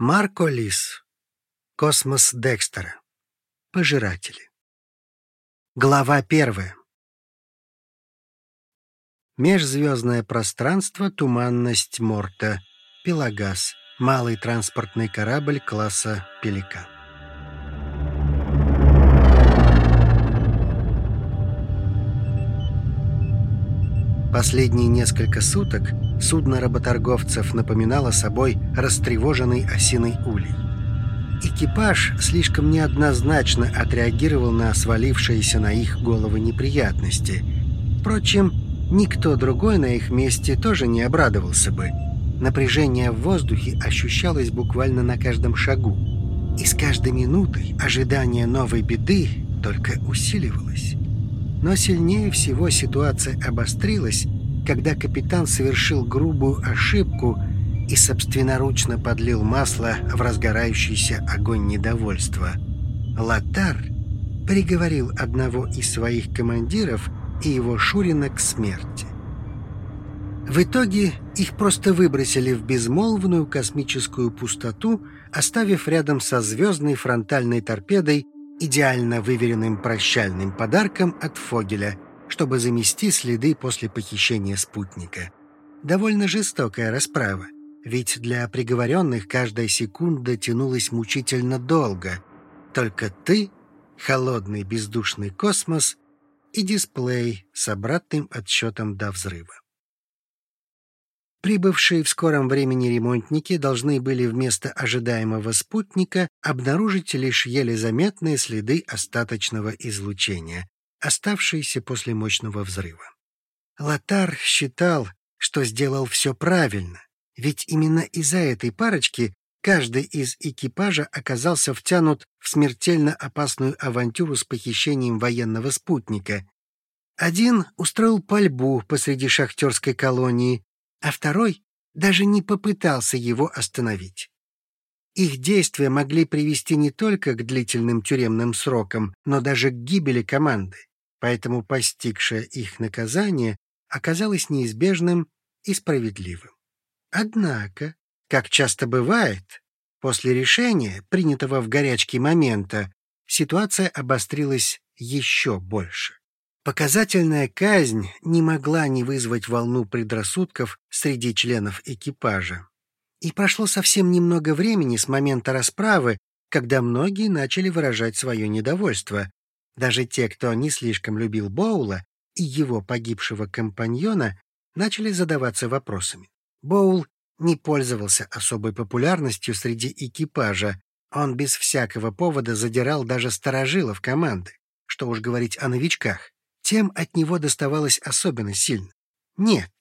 Марко Лис. Космос Декстера. Пожиратели. Глава первая. Межзвездное пространство, туманность Морта, Пелагас, малый транспортный корабль класса «Пеликан». Последние несколько суток судно работорговцев напоминало собой растревоженный осиный улей. Экипаж слишком неоднозначно отреагировал на свалившиеся на их головы неприятности. Впрочем, никто другой на их месте тоже не обрадовался бы. Напряжение в воздухе ощущалось буквально на каждом шагу. И с каждой минутой ожидание новой беды только усиливалось. Но сильнее всего ситуация обострилась, когда капитан совершил грубую ошибку и собственноручно подлил масло в разгорающийся огонь недовольства. Латар приговорил одного из своих командиров и его Шурина к смерти. В итоге их просто выбросили в безмолвную космическую пустоту, оставив рядом со звездной фронтальной торпедой идеально выверенным прощальным подарком от Фогеля, чтобы замести следы после похищения спутника. Довольно жестокая расправа, ведь для приговоренных каждая секунда тянулась мучительно долго. Только ты, холодный бездушный космос и дисплей с обратным отсчетом до взрыва. Прибывшие в скором времени ремонтники должны были вместо ожидаемого спутника обнаружить лишь еле заметные следы остаточного излучения, оставшиеся после мощного взрыва. Лотар считал, что сделал все правильно, ведь именно из-за этой парочки каждый из экипажа оказался втянут в смертельно опасную авантюру с похищением военного спутника. Один устроил пальбу посреди шахтерской колонии, а второй даже не попытался его остановить. Их действия могли привести не только к длительным тюремным срокам, но даже к гибели команды, поэтому постигшее их наказание оказалось неизбежным и справедливым. Однако, как часто бывает, после решения, принятого в горячке момента, ситуация обострилась еще больше. Показательная казнь не могла не вызвать волну предрассудков среди членов экипажа. И прошло совсем немного времени с момента расправы, когда многие начали выражать свое недовольство. Даже те, кто не слишком любил Боула и его погибшего компаньона, начали задаваться вопросами. Боул не пользовался особой популярностью среди экипажа. Он без всякого повода задирал даже старожилов команды. Что уж говорить о новичках тем от него доставалось особенно сильно. Нет,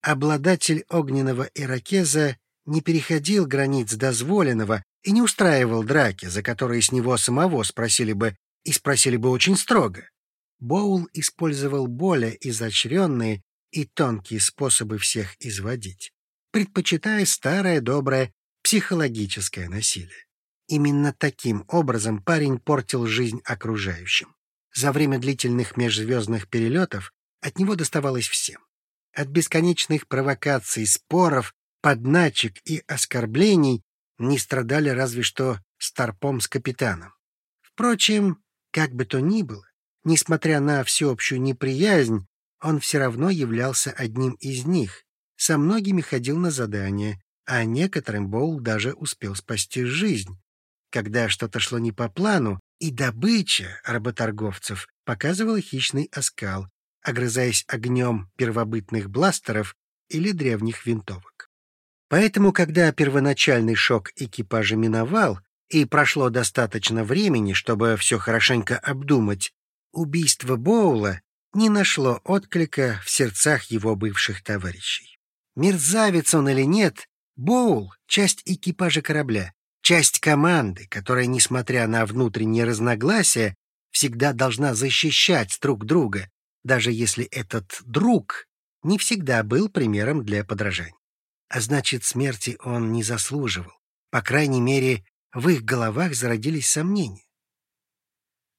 обладатель огненного иракеза не переходил границ дозволенного и не устраивал драки, за которые с него самого спросили бы, и спросили бы очень строго. Боул использовал более изощренные и тонкие способы всех изводить, предпочитая старое доброе психологическое насилие. Именно таким образом парень портил жизнь окружающим. За время длительных межзвездных перелетов от него доставалось всем. От бесконечных провокаций, споров, подначек и оскорблений не страдали разве что Старпом с капитаном. Впрочем, как бы то ни было, несмотря на всеобщую неприязнь, он все равно являлся одним из них, со многими ходил на задания, а некоторым Боул даже успел спасти жизнь. Когда что-то шло не по плану, и добыча работорговцев показывала хищный оскал, огрызаясь огнем первобытных бластеров или древних винтовок. Поэтому, когда первоначальный шок экипажа миновал, и прошло достаточно времени, чтобы все хорошенько обдумать, убийство Боула не нашло отклика в сердцах его бывших товарищей. Мерзавец он или нет, Боул — часть экипажа корабля, часть команды, которая, несмотря на внутренние разногласия, всегда должна защищать друг друга, даже если этот друг не всегда был примером для подражания. А значит, смерти он не заслуживал. По крайней мере, в их головах зародились сомнения.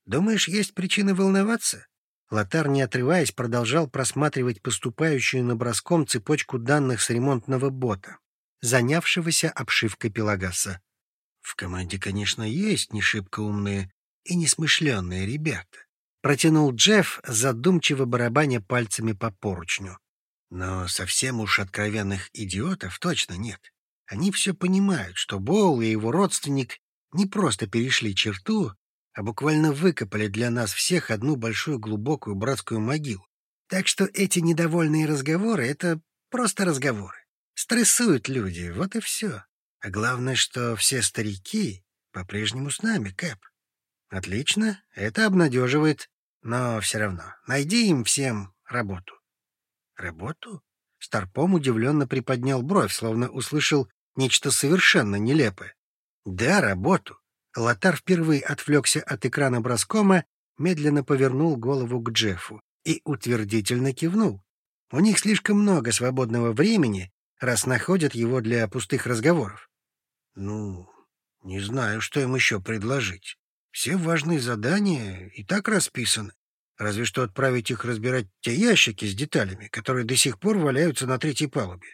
«Думаешь, есть причины волноваться?» Лотар, не отрываясь, продолжал просматривать поступающую наброском цепочку данных с ремонтного бота, занявшегося обшивкой Пелагаса. В команде, конечно, есть не шибко умные и несмышленные ребята. Протянул Джефф, задумчиво барабаня пальцами по поручню. Но совсем уж откровенных идиотов точно нет. Они все понимают, что Боул и его родственник не просто перешли черту, а буквально выкопали для нас всех одну большую глубокую братскую могилу. Так что эти недовольные разговоры — это просто разговоры. Стрессуют люди, вот и все. А главное, что все старики по-прежнему с нами, Кэп. Отлично, это обнадеживает. Но все равно, найди им всем работу. Работу? Старпом удивленно приподнял бровь, словно услышал нечто совершенно нелепое. Да, работу. Лотар впервые отвлекся от экрана броскома, медленно повернул голову к Джеффу и утвердительно кивнул. У них слишком много свободного времени, раз находят его для пустых разговоров. Ну, не знаю, что им еще предложить. Все важные задания и так расписаны. Разве что отправить их разбирать те ящики с деталями, которые до сих пор валяются на третьей палубе.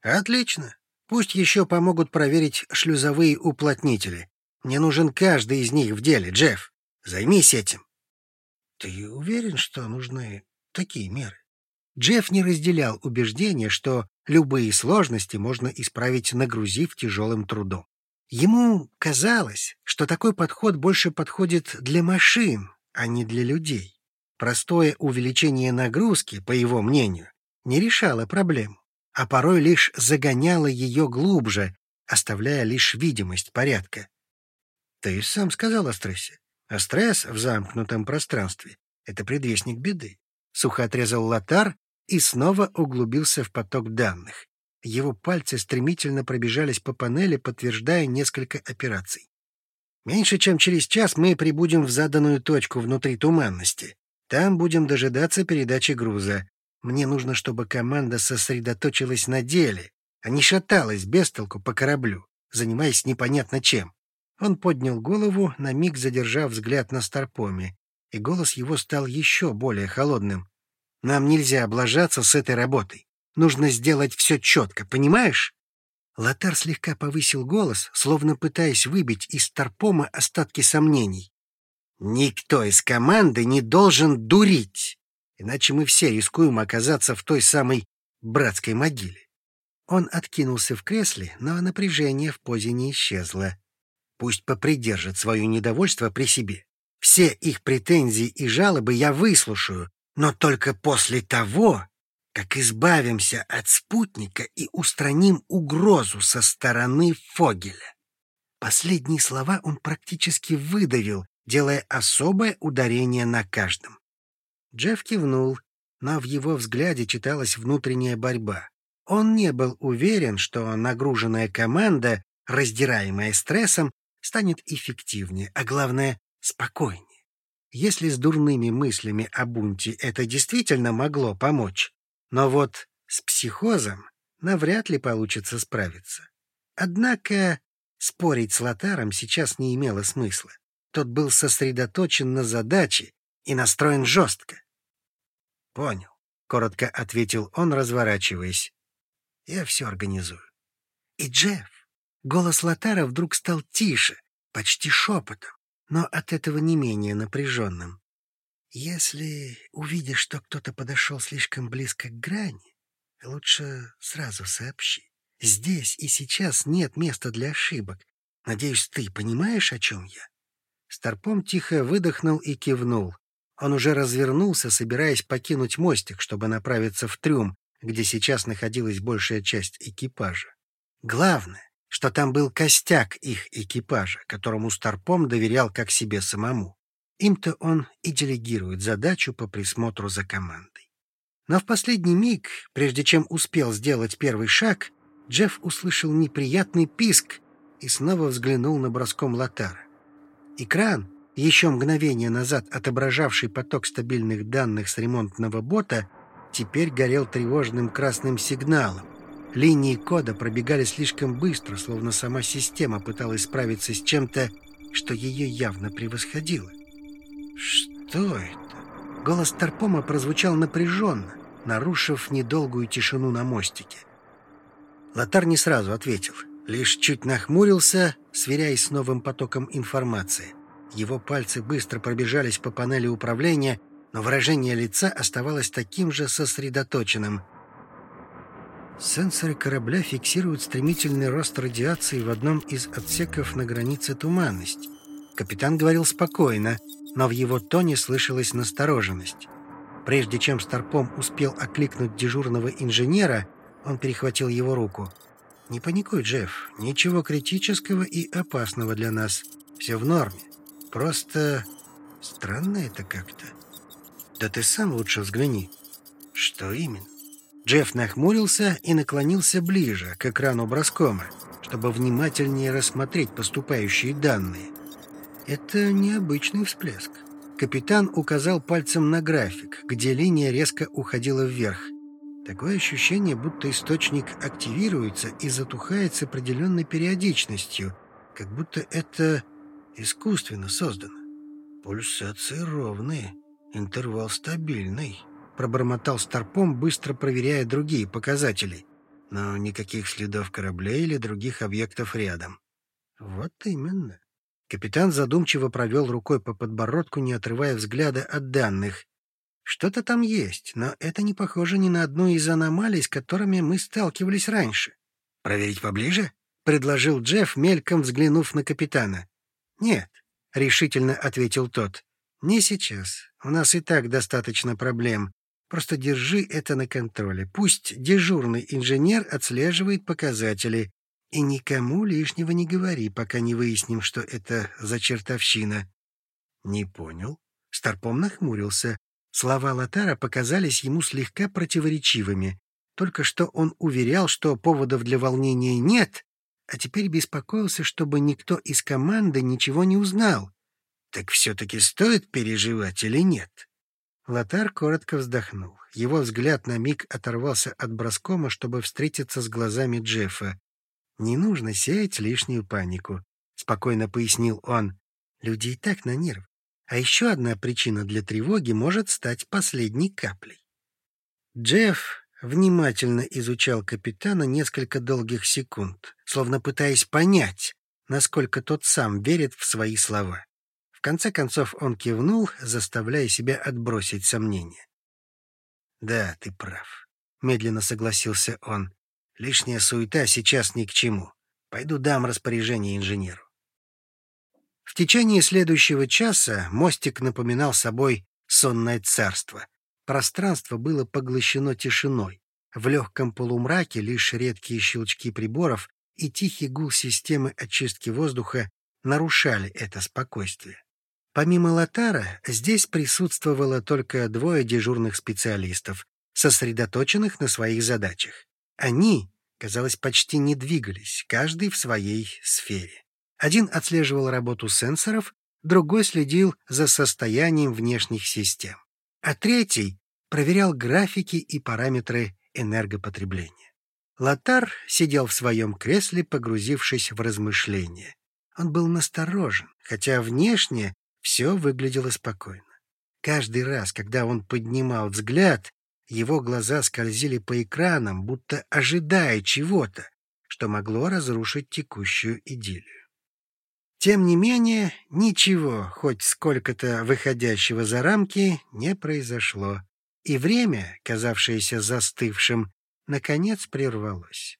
Отлично. Пусть еще помогут проверить шлюзовые уплотнители. Мне нужен каждый из них в деле, Джефф. Займись этим. Ты уверен, что нужны такие меры? Джефф не разделял убеждения, что любые сложности можно исправить, нагрузив тяжелым трудом. Ему казалось, что такой подход больше подходит для машин, а не для людей. Простое увеличение нагрузки, по его мнению, не решало проблему, а порой лишь загоняло ее глубже, оставляя лишь видимость порядка. Ты сам сказал о стрессе. А стресс в замкнутом пространстве — это предвестник беды. Сухо отрезал Лотар и снова углубился в поток данных. Его пальцы стремительно пробежались по панели, подтверждая несколько операций. Меньше чем через час мы прибудем в заданную точку внутри туманности. Там будем дожидаться передачи груза. Мне нужно, чтобы команда сосредоточилась на деле, а не шаталась без толку по кораблю, занимаясь непонятно чем. Он поднял голову, на миг задержав взгляд на Старпоме, и голос его стал еще более холодным. «Нам нельзя облажаться с этой работой. Нужно сделать все четко, понимаешь?» Лотар слегка повысил голос, словно пытаясь выбить из Тарпома остатки сомнений. «Никто из команды не должен дурить, иначе мы все рискуем оказаться в той самой братской могиле». Он откинулся в кресле, но напряжение в позе не исчезло. Пусть попридержат свое недовольство при себе. Все их претензии и жалобы я выслушаю, но только после того, как избавимся от спутника и устраним угрозу со стороны Фогеля. Последние слова он практически выдавил, делая особое ударение на каждом. Джефф кивнул, но в его взгляде читалась внутренняя борьба. Он не был уверен, что нагруженная команда, раздираемая стрессом, станет эффективнее, а главное — спокойнее. Если с дурными мыслями о бунте это действительно могло помочь, но вот с психозом навряд ли получится справиться. Однако спорить с Лотаром сейчас не имело смысла. Тот был сосредоточен на задаче и настроен жестко. «Понял», — коротко ответил он, разворачиваясь. «Я все организую». И Джефф, голос Лотара вдруг стал тише, почти шепотом, но от этого не менее напряженным. Если увидишь, что кто-то подошел слишком близко к грани, лучше сразу сообщи. Здесь и сейчас нет места для ошибок. Надеюсь, ты понимаешь, о чем я?» Старпом тихо выдохнул и кивнул. Он уже развернулся, собираясь покинуть мостик, чтобы направиться в трюм, где сейчас находилась большая часть экипажа. Главное, что там был костяк их экипажа, которому Старпом доверял как себе самому. Им-то он и делегирует задачу по присмотру за командой. Но в последний миг, прежде чем успел сделать первый шаг, Джефф услышал неприятный писк и снова взглянул на броском Лотара. Экран, еще мгновение назад отображавший поток стабильных данных с ремонтного бота, теперь горел тревожным красным сигналом. Линии кода пробегали слишком быстро, словно сама система пыталась справиться с чем-то, что ее явно превосходило. «Что это?» Голос Тарпома прозвучал напряженно, нарушив недолгую тишину на мостике. Лотар не сразу ответил. лишь чуть нахмурился, сверяясь с новым потоком информации. Его пальцы быстро пробежались по панели управления, но выражение лица оставалось таким же сосредоточенным. Сенсоры корабля фиксируют стремительный рост радиации в одном из отсеков на границе туманность. Капитан говорил спокойно, но в его тоне слышалась настороженность. Прежде чем Старпом успел окликнуть дежурного инженера, он перехватил его руку. «Не паникуй, Джефф. Ничего критического и опасного для нас. Все в норме. Просто странно это как-то. Да ты сам лучше взгляни. Что именно? Джефф нахмурился и наклонился ближе к экрану броскома, чтобы внимательнее рассмотреть поступающие данные. Это необычный всплеск. Капитан указал пальцем на график, где линия резко уходила вверх. Такое ощущение, будто источник активируется и затухает с определенной периодичностью, как будто это искусственно создано. Пульсации ровные, интервал стабильный. Пробормотал Старпом, быстро проверяя другие показатели. Но никаких следов кораблей или других объектов рядом. Вот именно. Капитан задумчиво провел рукой по подбородку, не отрывая взгляда от данных. Что-то там есть, но это не похоже ни на одну из аномалий, с которыми мы сталкивались раньше. «Проверить поближе?» — предложил Джефф, мельком взглянув на капитана. «Нет», — решительно ответил тот. «Не сейчас. У нас и так достаточно проблем. Просто держи это на контроле. Пусть дежурный инженер отслеживает показатели. И никому лишнего не говори, пока не выясним, что это за чертовщина». «Не понял». Старпом нахмурился. Слова Латара показались ему слегка противоречивыми. Только что он уверял, что поводов для волнения нет, а теперь беспокоился, чтобы никто из команды ничего не узнал. Так все-таки стоит переживать или нет? Лотар коротко вздохнул. Его взгляд на миг оторвался от броскома, чтобы встретиться с глазами Джеффа. «Не нужно сеять лишнюю панику», — спокойно пояснил он. «Люди и так на нерв. А еще одна причина для тревоги может стать последней каплей». Джефф внимательно изучал капитана несколько долгих секунд, словно пытаясь понять, насколько тот сам верит в свои слова. В конце концов он кивнул, заставляя себя отбросить сомнения. «Да, ты прав», — медленно согласился он. «Лишняя суета сейчас ни к чему. Пойду дам распоряжение инженеру». В течение следующего часа мостик напоминал собой сонное царство — Пространство было поглощено тишиной. В легком полумраке лишь редкие щелчки приборов и тихий гул системы очистки воздуха нарушали это спокойствие. Помимо Латара, здесь присутствовало только двое дежурных специалистов, сосредоточенных на своих задачах. Они, казалось, почти не двигались, каждый в своей сфере. Один отслеживал работу сенсоров, другой следил за состоянием внешних систем а третий проверял графики и параметры энергопотребления. Лотар сидел в своем кресле, погрузившись в размышления. Он был насторожен, хотя внешне все выглядело спокойно. Каждый раз, когда он поднимал взгляд, его глаза скользили по экранам, будто ожидая чего-то, что могло разрушить текущую идиллию. Тем не менее, ничего, хоть сколько-то выходящего за рамки, не произошло, и время, казавшееся застывшим, наконец прервалось.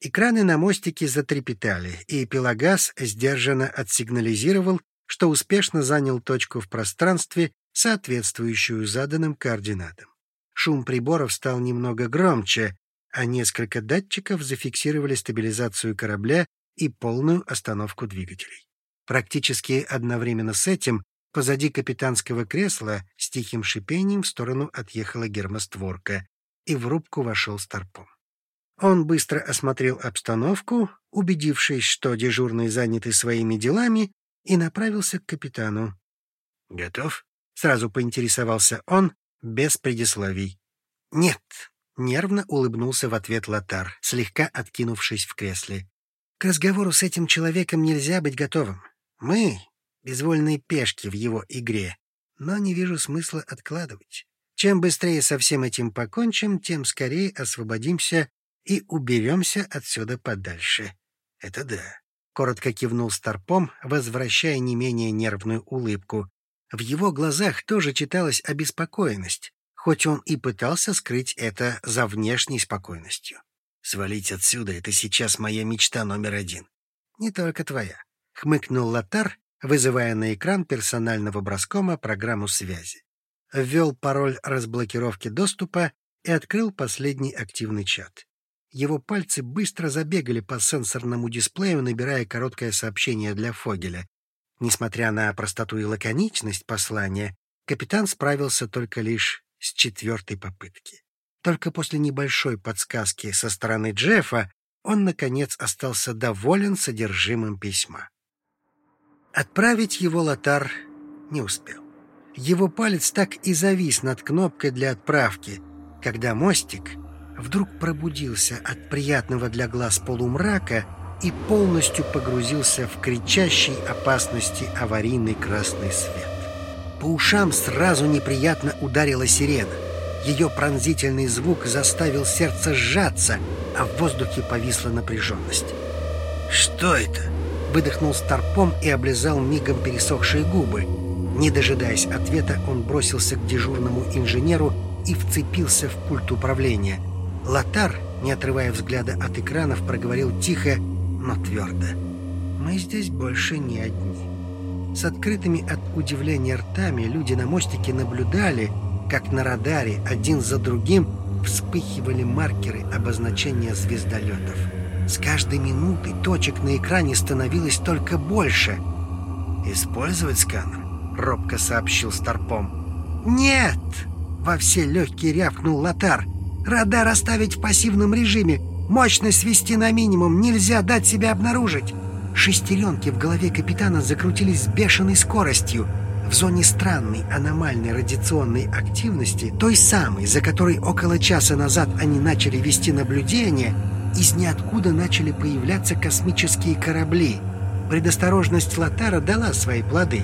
Экраны на мостике затрепетали, и Пелагас сдержанно отсигнализировал, что успешно занял точку в пространстве, соответствующую заданным координатам. Шум приборов стал немного громче, а несколько датчиков зафиксировали стабилизацию корабля и полную остановку двигателей. Практически одновременно с этим позади капитанского кресла с тихим шипением в сторону отъехала гермостворка, и в рубку вошел Старпом. Он быстро осмотрел обстановку, убедившись, что дежурный заняты своими делами, и направился к капитану. «Готов?» — сразу поинтересовался он, без предисловий. «Нет», — нервно улыбнулся в ответ Лотар, слегка откинувшись в кресле. К разговору с этим человеком нельзя быть готовым. Мы — безвольные пешки в его игре, но не вижу смысла откладывать. Чем быстрее со всем этим покончим, тем скорее освободимся и уберемся отсюда подальше. «Это да», — коротко кивнул Старпом, возвращая не менее нервную улыбку. В его глазах тоже читалась обеспокоенность, хоть он и пытался скрыть это за внешней спокойностью. «Свалить отсюда — это сейчас моя мечта номер один». «Не только твоя», — хмыкнул Лотар, вызывая на экран персонального броскома программу связи. Ввел пароль разблокировки доступа и открыл последний активный чат. Его пальцы быстро забегали по сенсорному дисплею, набирая короткое сообщение для Фогеля. Несмотря на простоту и лаконичность послания, капитан справился только лишь с четвертой попытки. Только после небольшой подсказки со стороны Джеффа он, наконец, остался доволен содержимым письма. Отправить его Лотар не успел. Его палец так и завис над кнопкой для отправки, когда мостик вдруг пробудился от приятного для глаз полумрака и полностью погрузился в кричащий опасности аварийный красный свет. По ушам сразу неприятно ударила сирена. Ее пронзительный звук заставил сердце сжаться, а в воздухе повисла напряженность. «Что это?» — выдохнул Старпом и облизал мигом пересохшие губы. Не дожидаясь ответа, он бросился к дежурному инженеру и вцепился в пульт управления. Лотар, не отрывая взгляда от экранов, проговорил тихо, но твердо. «Мы здесь больше не одни». С открытыми от удивления ртами люди на мостике наблюдали, как на радаре один за другим вспыхивали маркеры обозначения звездолетов. С каждой минутой точек на экране становилось только больше. «Использовать сканер?» — робко сообщил Старпом. «Нет!» — во все легкие рявкнул Лотар. «Радар оставить в пассивном режиме. Мощность свести на минимум. Нельзя дать себя обнаружить». Шестеренки в голове капитана закрутились с бешеной скоростью. В зоне странной аномальной радиационной активности, той самой, за которой около часа назад они начали вести наблюдение, из ниоткуда начали появляться космические корабли. Предосторожность Лотара дала свои плоды.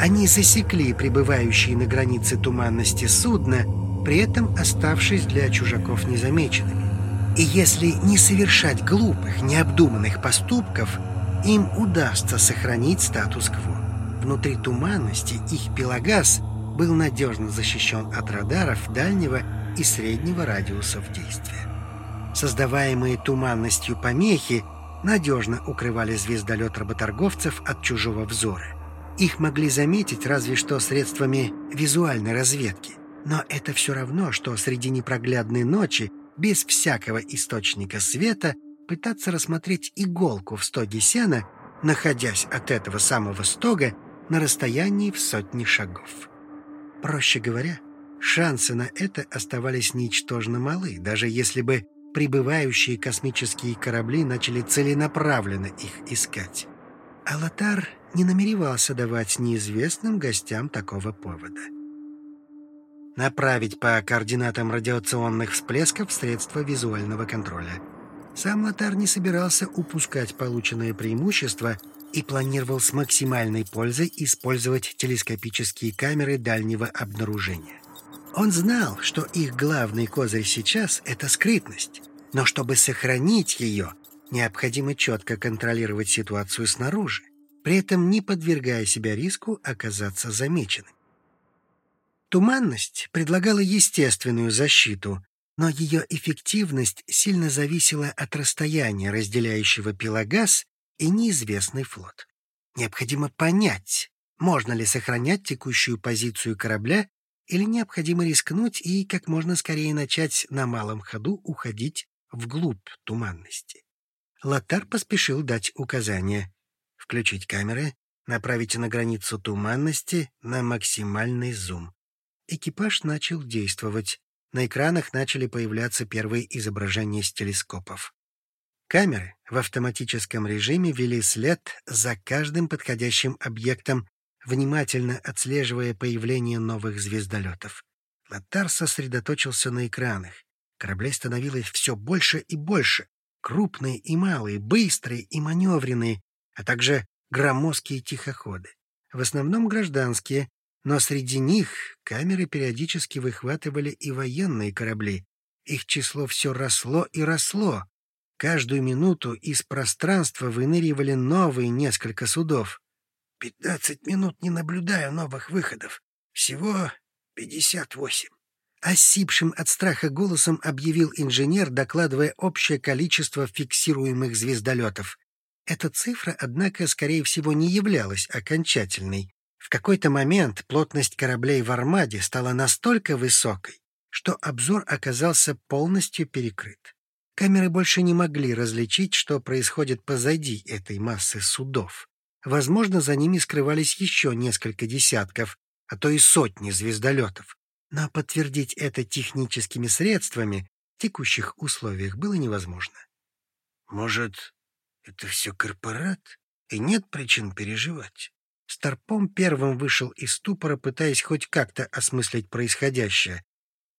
Они засекли пребывающие на границе туманности судно, при этом оставшись для чужаков незамеченными. И если не совершать глупых, необдуманных поступков, им удастся сохранить статус-кво. Внутри туманности их пелагаз был надежно защищен от радаров дальнего и среднего радиусов действия. Создаваемые туманностью помехи надежно укрывали звездолет работорговцев от чужого взора. Их могли заметить разве что средствами визуальной разведки. Но это все равно, что среди непроглядной ночи, без всякого источника света, пытаться рассмотреть иголку в стоге сена, находясь от этого самого стога на расстоянии в сотни шагов. Проще говоря, шансы на это оставались ничтожно малы, даже если бы прибывающие космические корабли начали целенаправленно их искать. Алатар не намеревался давать неизвестным гостям такого повода. Направить по координатам радиационных всплесков средства визуального контроля. Сам Латар не собирался упускать полученное преимущество и планировал с максимальной пользой использовать телескопические камеры дальнего обнаружения. Он знал, что их главный козырь сейчас — это скрытность, но чтобы сохранить ее, необходимо четко контролировать ситуацию снаружи, при этом не подвергая себя риску оказаться замеченным. Туманность предлагала естественную защиту, но ее эффективность сильно зависела от расстояния, разделяющего Пелагас и неизвестный флот. Необходимо понять, можно ли сохранять текущую позицию корабля или необходимо рискнуть и как можно скорее начать на малом ходу уходить вглубь туманности. Лотар поспешил дать указание включить камеры, направить на границу туманности на максимальный зум. Экипаж начал действовать. На экранах начали появляться первые изображения с телескопов. Камеры в автоматическом режиме вели след за каждым подходящим объектом, внимательно отслеживая появление новых звездолетов. Лотар сосредоточился на экранах. Кораблей становилось все больше и больше. Крупные и малые, быстрые и маневренные, а также громоздкие тихоходы. В основном гражданские, но среди них камеры периодически выхватывали и военные корабли. Их число все росло и росло. Каждую минуту из пространства выныривали новые несколько судов. «Пятнадцать минут не наблюдаю новых выходов. Всего пятьдесят восемь». Осипшим от страха голосом объявил инженер, докладывая общее количество фиксируемых звездолетов. Эта цифра, однако, скорее всего, не являлась окончательной. В какой-то момент плотность кораблей в Армаде стала настолько высокой, что обзор оказался полностью перекрыт. Камеры больше не могли различить, что происходит позади этой массы судов. Возможно, за ними скрывались еще несколько десятков, а то и сотни звездолетов. Но подтвердить это техническими средствами в текущих условиях было невозможно. Может, это все корпорат, и нет причин переживать? Старпом первым вышел из ступора, пытаясь хоть как-то осмыслить происходящее.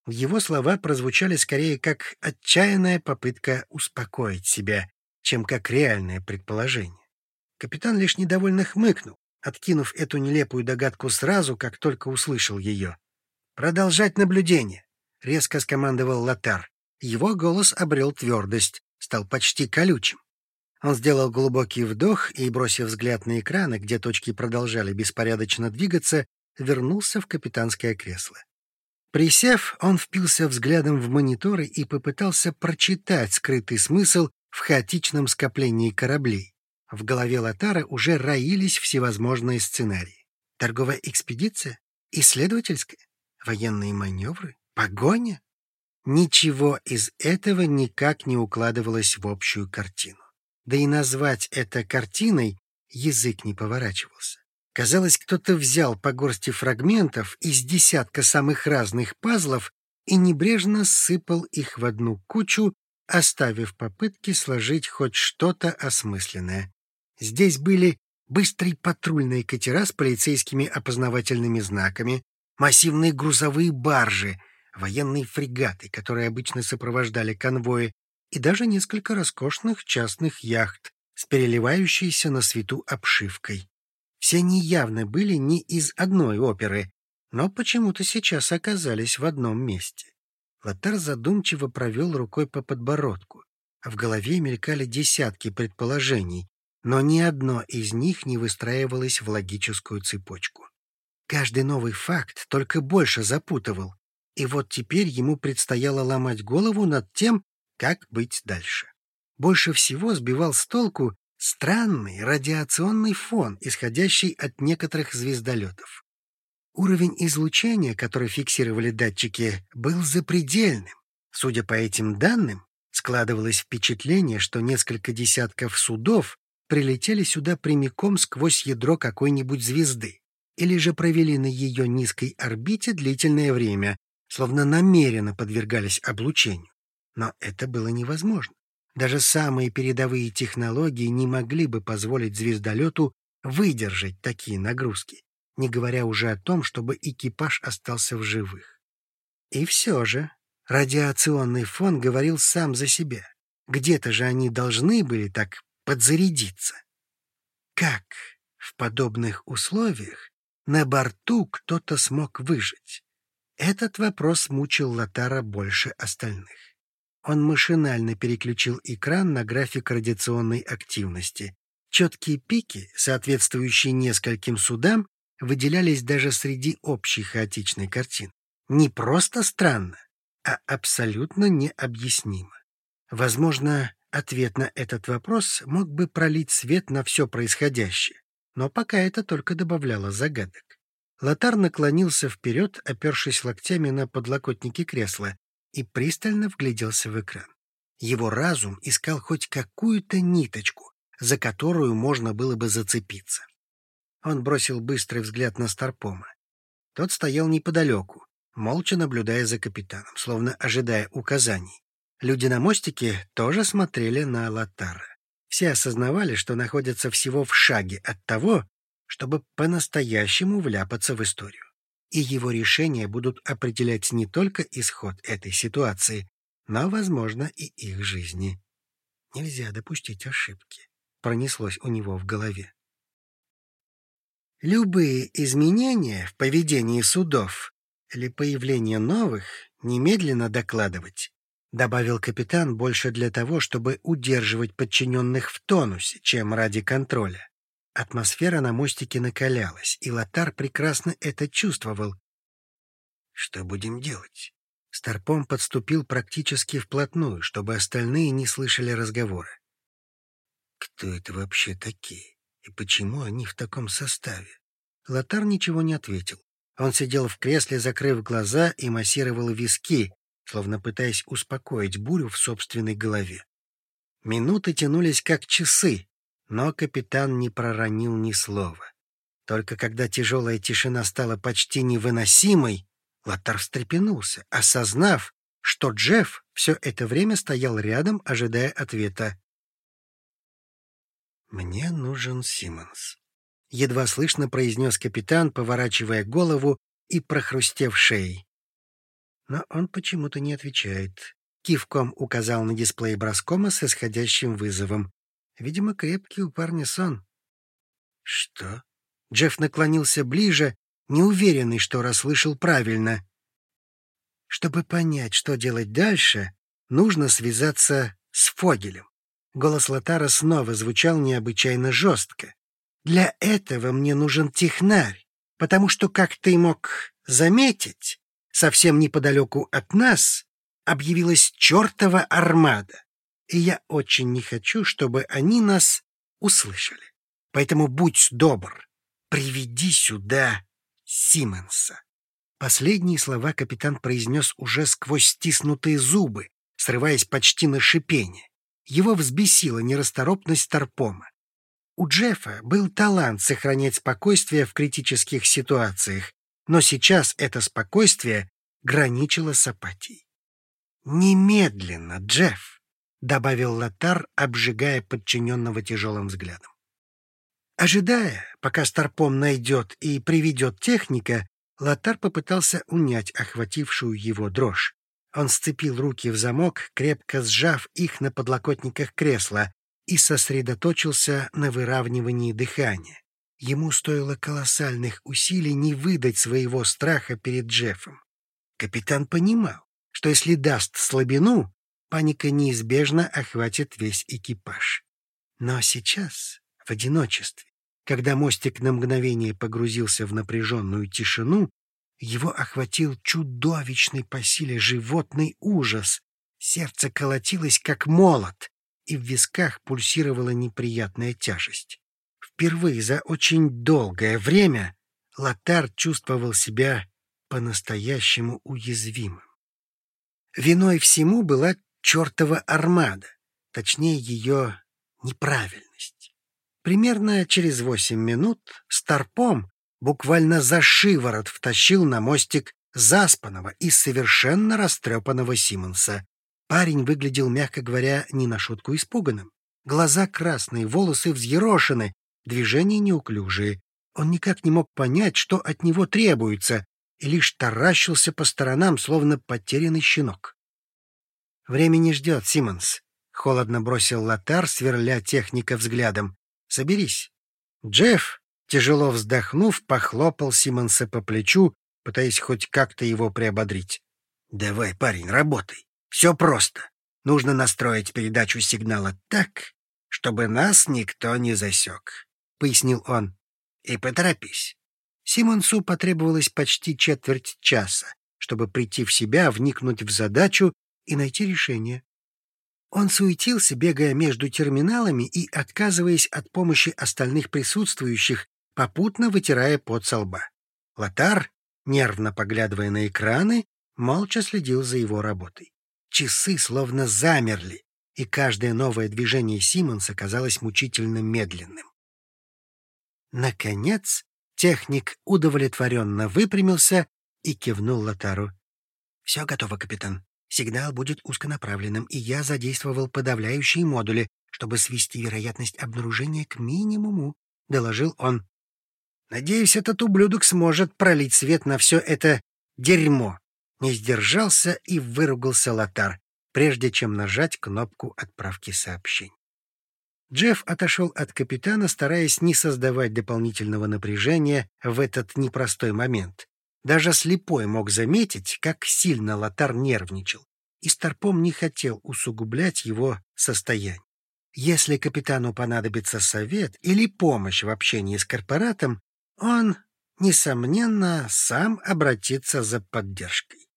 Его слова прозвучали скорее как отчаянная попытка успокоить себя, чем как реальное предположение. Капитан лишь недовольно хмыкнул, откинув эту нелепую догадку сразу, как только услышал ее. «Продолжать наблюдение!» — резко скомандовал Лотар. Его голос обрел твердость, стал почти колючим. Он сделал глубокий вдох и, бросив взгляд на экраны, где точки продолжали беспорядочно двигаться, вернулся в капитанское кресло. Присев, он впился взглядом в мониторы и попытался прочитать скрытый смысл в хаотичном скоплении кораблей. В голове Латара уже роились всевозможные сценарии. Торговая экспедиция? Исследовательская? Военные маневры? Погоня? Ничего из этого никак не укладывалось в общую картину. Да и назвать это картиной язык не поворачивался. Казалось, кто-то взял по горсти фрагментов из десятка самых разных пазлов и небрежно сыпал их в одну кучу, оставив попытки сложить хоть что-то осмысленное. Здесь были быстрые патрульные катера с полицейскими опознавательными знаками, массивные грузовые баржи, военные фрегаты, которые обычно сопровождали конвои, и даже несколько роскошных частных яхт с переливающейся на свету обшивкой. Все они явно были не из одной оперы, но почему-то сейчас оказались в одном месте. Лотар задумчиво провел рукой по подбородку, а в голове мелькали десятки предположений, но ни одно из них не выстраивалось в логическую цепочку. Каждый новый факт только больше запутывал, и вот теперь ему предстояло ломать голову над тем, как быть дальше. Больше всего сбивал с толку странный радиационный фон, исходящий от некоторых звездолетов. Уровень излучения, который фиксировали датчики, был запредельным. Судя по этим данным, складывалось впечатление, что несколько десятков судов прилетели сюда прямиком сквозь ядро какой-нибудь звезды или же провели на ее низкой орбите длительное время, словно намеренно подвергались облучению. Но это было невозможно. Даже самые передовые технологии не могли бы позволить звездолету выдержать такие нагрузки, не говоря уже о том, чтобы экипаж остался в живых. И все же радиационный фон говорил сам за себя. Где-то же они должны были так подзарядиться. Как в подобных условиях на борту кто-то смог выжить? Этот вопрос мучил Латара больше остальных. Он машинально переключил экран на график радиационной активности. Четкие пики, соответствующие нескольким судам, выделялись даже среди общей хаотичной картины. Не просто странно, а абсолютно необъяснимо. Возможно, ответ на этот вопрос мог бы пролить свет на все происходящее, но пока это только добавляло загадок. Лотар наклонился вперед, опершись локтями на подлокотники кресла, и пристально вгляделся в экран. Его разум искал хоть какую-то ниточку, за которую можно было бы зацепиться. Он бросил быстрый взгляд на Старпома. Тот стоял неподалеку, молча наблюдая за капитаном, словно ожидая указаний. Люди на мостике тоже смотрели на Латара. Все осознавали, что находятся всего в шаге от того, чтобы по-настоящему вляпаться в историю. И его решения будут определять не только исход этой ситуации, но, возможно, и их жизни. Нельзя допустить ошибки, пронеслось у него в голове. Любые изменения в поведении судов или появление новых немедленно докладывать — добавил капитан больше для того, чтобы удерживать подчиненных в тонусе, чем ради контроля. Атмосфера на мостике накалялась, и Лотар прекрасно это чувствовал. «Что будем делать?» Старпом подступил практически вплотную, чтобы остальные не слышали разговора. «Кто это вообще такие? И почему они в таком составе?» Лотар ничего не ответил. Он сидел в кресле, закрыв глаза, и массировал виски, словно пытаясь успокоить бурю в собственной голове. Минуты тянулись как часы, но капитан не проронил ни слова. Только когда тяжелая тишина стала почти невыносимой, Лотар встрепенулся, осознав, что Джефф все это время стоял рядом, ожидая ответа. «Мне нужен Симмонс», — едва слышно произнес капитан, поворачивая голову и прохрустев шеей. Но он почему-то не отвечает. Кивком указал на дисплей броскома с исходящим вызовом. Видимо, крепкий у парня сон. «Что?» Джефф наклонился ближе, неуверенный, что расслышал правильно. Чтобы понять, что делать дальше, нужно связаться с Фогелем. Голос Лотара снова звучал необычайно жестко. Для этого мне нужен технарь, потому что, как ты мог заметить, совсем неподалеку от нас объявилась чертова армада, и я очень не хочу, чтобы они нас услышали. Поэтому будь добр, приведи сюда Симонса. Последние слова капитан произнес уже сквозь стиснутые зубы, срываясь почти на шипение. Его взбесила нерасторопность Тарпома. У Джеффа был талант сохранять спокойствие в критических ситуациях, но сейчас это спокойствие граничило с апатией. «Немедленно, Джефф!» — добавил Лотар, обжигая подчиненного тяжелым взглядом. Ожидая, пока Старпом найдет и приведет техника, Лотар попытался унять охватившую его дрожь. Он сцепил руки в замок, крепко сжав их на подлокотниках кресла, и сосредоточился на выравнивании дыхания. Ему стоило колоссальных усилий не выдать своего страха перед Джеффом. Капитан понимал, что если даст слабину, паника неизбежно охватит весь экипаж. Но сейчас, в одиночестве, когда мостик на мгновение погрузился в напряженную тишину, его охватил чудовищный по силе животный ужас. Сердце колотилось, как молот, и в висках пульсировала неприятная тяжесть. Впервые за очень долгое время Лотар чувствовал себя по-настоящему уязвимым. Виной всему была чертова армада, точнее ее неправильность. Примерно через восемь минут Старпом буквально за шиворот втащил на мостик заспанного и совершенно растрепанного Симонса, Парень выглядел, мягко говоря, не на шутку испуганным. Глаза красные, волосы взъерошены, движения неуклюжие. Он никак не мог понять, что от него требуется, и лишь таращился по сторонам, словно потерянный щенок. «Время не ждет, Симмонс», — холодно бросил Лотар, сверля техника взглядом. «Соберись». Джефф, тяжело вздохнув, похлопал Симмонса по плечу, пытаясь хоть как-то его приободрить. «Давай, парень, работай. Все просто. Нужно настроить передачу сигнала так, чтобы нас никто не засек, — пояснил он. И поторопись. Симонсу потребовалось почти четверть часа, чтобы прийти в себя, вникнуть в задачу и найти решение. Он суетился, бегая между терминалами и отказываясь от помощи остальных присутствующих, попутно вытирая пот со лба. Лотар, нервно поглядывая на экраны, молча следил за его работой. Часы словно замерли, и каждое новое движение Симмонса казалось мучительно медленным. Наконец, техник удовлетворенно выпрямился и кивнул Лотару. «Все готово, капитан. Сигнал будет узконаправленным, и я задействовал подавляющие модули, чтобы свести вероятность обнаружения к минимуму», — доложил он. «Надеюсь, этот ублюдок сможет пролить свет на все это дерьмо», не сдержался и выругался Лотар, прежде чем нажать кнопку отправки сообщений. Джефф отошел от капитана, стараясь не создавать дополнительного напряжения в этот непростой момент. Даже слепой мог заметить, как сильно Лотар нервничал. и Старпом не хотел усугублять его состояние. Если капитану понадобится совет или помощь в общении с корпоратом, он, несомненно, сам обратится за поддержкой.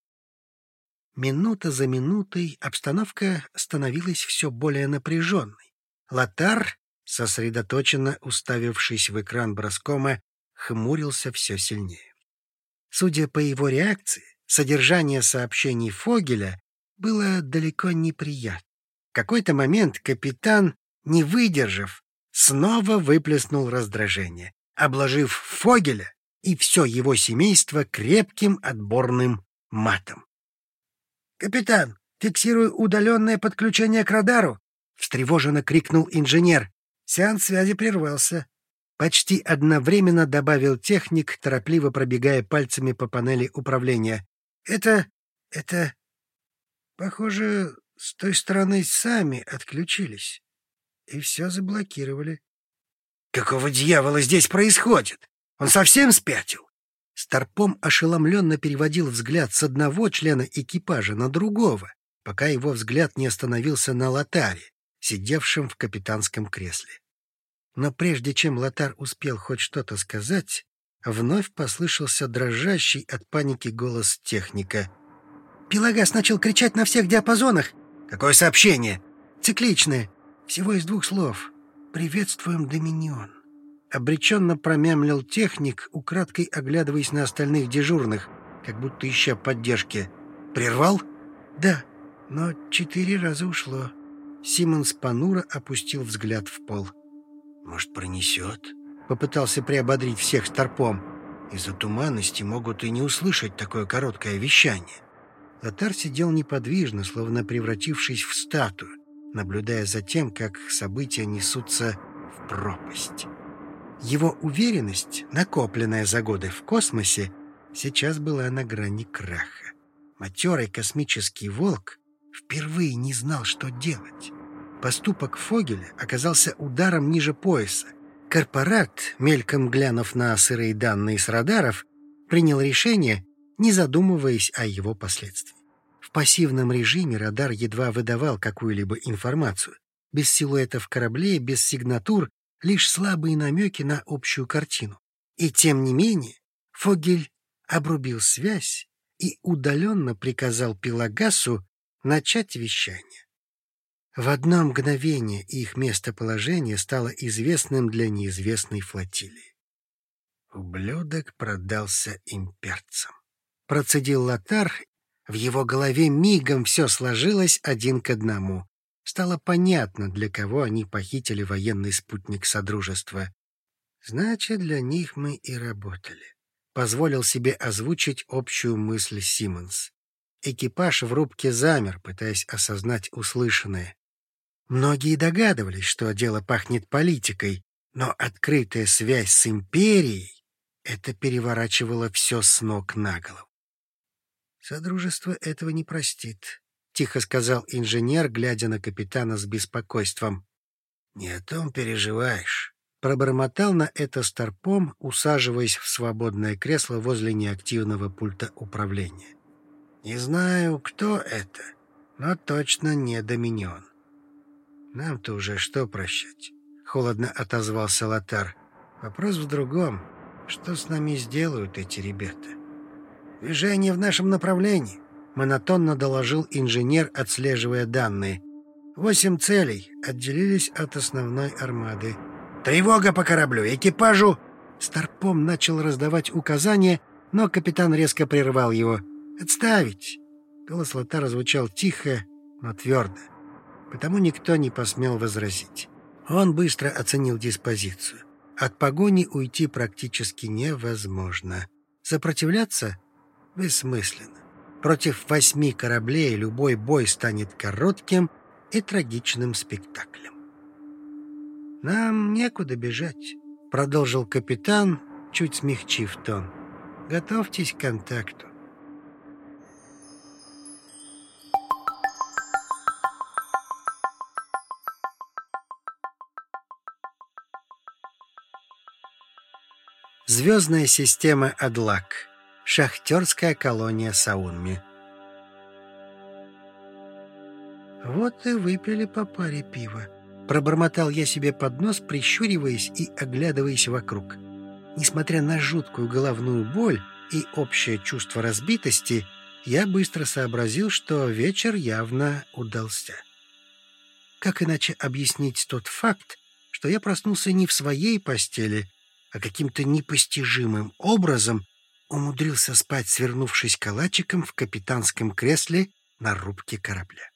Минута за минутой обстановка становилась все более напряженной. Лотар, сосредоточенно уставившись в экран броскома, хмурился все сильнее. Судя по его реакции, содержание сообщений Фогеля было далеко неприятно. В какой-то момент капитан, не выдержав, снова выплеснул раздражение, обложив Фогеля и все его семейство крепким отборным матом. «Капитан, фиксирую удаленное подключение к радару!» — встревоженно крикнул инженер. Сеанс связи прервался. Почти одновременно добавил техник, торопливо пробегая пальцами по панели управления. «Это... это... похоже, с той стороны сами отключились и все заблокировали». «Какого дьявола здесь происходит? Он совсем спятил?» Старпом ошеломленно переводил взгляд с одного члена экипажа на другого, пока его взгляд не остановился на Лотаре, сидевшем в капитанском кресле. Но прежде чем Лотар успел хоть что-то сказать, вновь послышался дрожащий от паники голос техника. «Пелагас начал кричать на всех диапазонах!» «Какое сообщение?» «Цикличное. Всего из двух слов. Приветствуем, Доминион». Обреченно промямлил техник, украдкой оглядываясь на остальных дежурных, как будто ища поддержки. «Прервал?» «Да, но четыре раза ушло». Симонс понуро опустил взгляд в пол. «Может, пронесет?» Попытался приободрить всех старпом. Из-за туманности могут и не услышать такое короткое вещание. Лотар сидел неподвижно, словно превратившись в статую, наблюдая за тем, как события несутся в пропасть. Его уверенность, накопленная за годы в космосе, сейчас была на грани краха. Матерый космический волк впервые не знал, что делать. Поступок Фогеля оказался ударом ниже пояса. Корпорат, мельком глянув на сырые данные с радаров, принял решение, не задумываясь о его последствиях. В пассивном режиме радар едва выдавал какую-либо информацию. Без силуэтов кораблей, без сигнатур лишь слабые намеки на общую картину. И тем не менее Фогель обрубил связь и удаленно приказал Пелагасу начать вещание. В одно мгновение их местоположение стало известным для неизвестной флотилии. Ублюдок продался имперцам. Процедил Лотар, в его голове мигом все сложилось один к одному. Стало понятно, для кого они похитили военный спутник Содружества. Значит, для них мы и работали. Позволил себе озвучить общую мысль Симмонс. Экипаж в рубке замер, пытаясь осознать услышанное. Многие догадывались, что дело пахнет политикой, но открытая связь с империей — это переворачивало все с ног на голову. Содружество этого не простит. — тихо сказал инженер, глядя на капитана с беспокойством. «Не о том переживаешь». Пробормотал на это старпом, усаживаясь в свободное кресло возле неактивного пульта управления. «Не знаю, кто это, но точно не Доминион». «Нам-то уже что прощать?» — холодно отозвался Лотар. «Вопрос в другом. Что с нами сделают эти ребята?» «Движение в нашем направлении. — монотонно доложил инженер, отслеживая данные. «Восемь целей отделились от основной армады». «Тревога по кораблю! Экипажу!» Старпом начал раздавать указания, но капитан резко прервал его. «Отставить!» Голос Лотара звучал тихо, но твердо. Потому никто не посмел возразить. Он быстро оценил диспозицию. От погони уйти практически невозможно. Сопротивляться бессмысленно. Против восьми кораблей любой бой станет коротким и трагичным спектаклем. «Нам некуда бежать», — продолжил капитан, чуть смягчив тон. «Готовьтесь к контакту». Звездная система Адлак. Шахтерская колония Саунми. Вот и выпили по паре пива. Пробормотал я себе под нос, прищуриваясь и оглядываясь вокруг. Несмотря на жуткую головную боль и общее чувство разбитости, я быстро сообразил, что вечер явно удался. Как иначе объяснить тот факт, что я проснулся не в своей постели, а каким-то непостижимым образом умудрился спать, свернувшись калачиком в капитанском кресле на рубке корабля.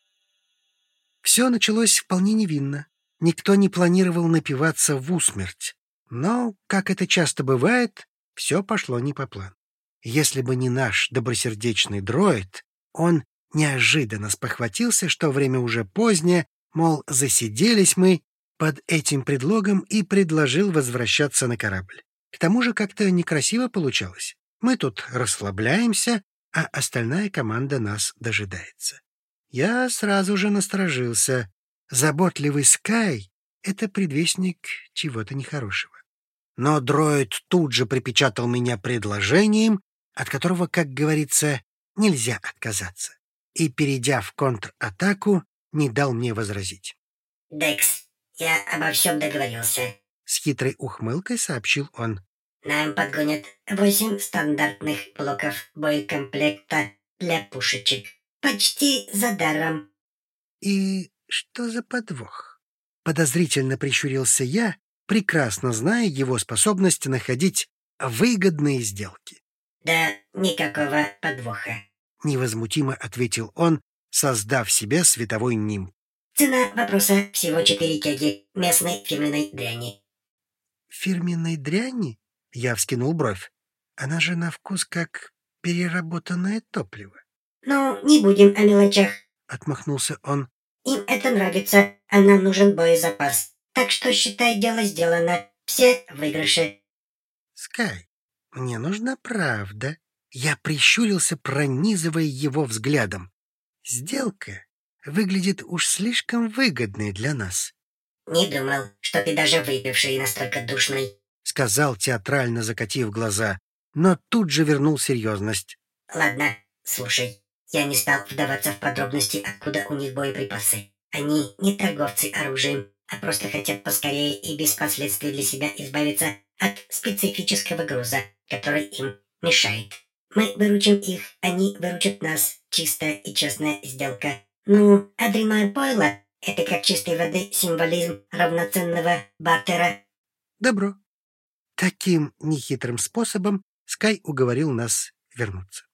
Все началось вполне невинно. Никто не планировал напиваться в усмерть. Но, как это часто бывает, все пошло не по плану. Если бы не наш добросердечный дроид, он неожиданно спохватился, что время уже позднее, мол, засиделись мы под этим предлогом и предложил возвращаться на корабль. К тому же как-то некрасиво получалось. Мы тут расслабляемся, а остальная команда нас дожидается. Я сразу же насторожился. Заботливый Скай — это предвестник чего-то нехорошего. Но дроид тут же припечатал меня предложением, от которого, как говорится, нельзя отказаться, и, перейдя в контратаку, не дал мне возразить. «Декс, я обо всем договорился», — с хитрой ухмылкой сообщил он. «Нам подгонят восемь стандартных блоков боекомплекта для пушечек. Почти за даром». «И что за подвох?» Подозрительно прищурился я, прекрасно зная его способность находить выгодные сделки. «Да никакого подвоха», — невозмутимо ответил он, создав себе световой ним. «Цена вопроса всего четыре кеги местной фирменной дряни». «Фирменной дряни?» — я вскинул бровь. «Она же на вкус как переработанное топливо». «Ну, не будем о мелочах», — отмахнулся он. «Им это нравится, а нам нужен боезапас. Так что считай дело сделано. Все выигрыши. Скай, мне нужна правда. Я прищурился, пронизывая его взглядом. Сделка выглядит уж слишком выгодной для нас. Не думал, что ты даже выпивший настолько душный. Сказал, театрально закатив глаза, но тут же вернул серьезность. Ладно, слушай. Я не стал вдаваться в подробности, откуда у них боеприпасы. Они не торговцы оружием, а просто хотят поскорее и без последствий для себя избавиться от специфического груза, который им мешает. Мы выручим их, они выручат нас. Чистая и честная сделка. Ну, а дрянное пойло — это как чистой воды символизм равноценного бартера. Добро. Таким нехитрым способом Скай уговорил нас вернуться.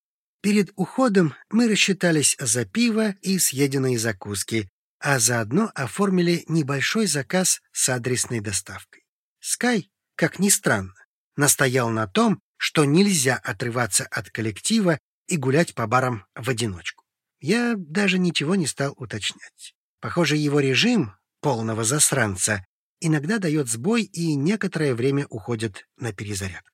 Перед уходом мы рассчитались за пиво и съеденные закуски, а заодно оформили небольшой заказ с адресной доставкой. Скай, как ни странно, настоял на том, что нельзя отрываться от коллектива и гулять по барам в одиночку. Я даже ничего не стал уточнять. Похоже, его режим, полного засранца, иногда дает сбой и некоторое время уходит на перезарядку.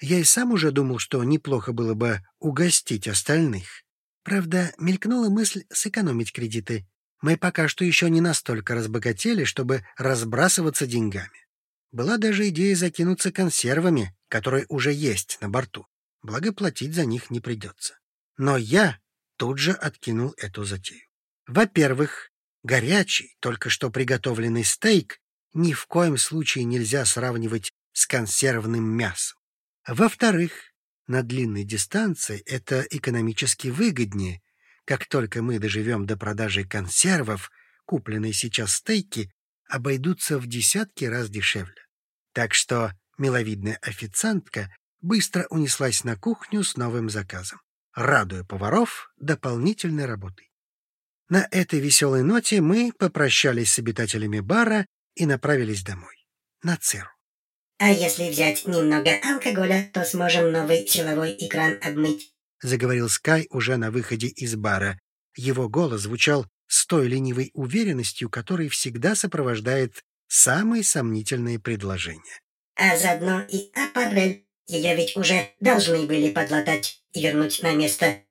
Я и сам уже думал, что неплохо было бы угостить остальных. Правда, мелькнула мысль сэкономить кредиты, мы пока что еще не настолько разбогатели, чтобы разбрасываться деньгами. Была даже идея закинуться консервами, которые уже есть на борту. Благо, платить за них не придется. Но я тут же откинул эту затею. Во-первых, горячий, только что приготовленный стейк ни в коем случае нельзя сравнивать с консервным мясом. Во-вторых, на длинной дистанции это экономически выгоднее, как только мы доживем до продажи консервов, купленные сейчас стейки обойдутся в десятки раз дешевле. Так что миловидная официантка быстро унеслась на кухню с новым заказом, радуя поваров дополнительной работой. На этой веселой ноте мы попрощались с обитателями бара и направились домой, на Церу. «А если взять немного алкоголя, то сможем новый силовой экран обмыть», — заговорил Скай уже на выходе из бара. Его голос звучал с той ленивой уверенностью, которой всегда сопровождает самые сомнительные предложения. «А заодно и аппарель. Ее ведь уже должны были подлатать и вернуть на место».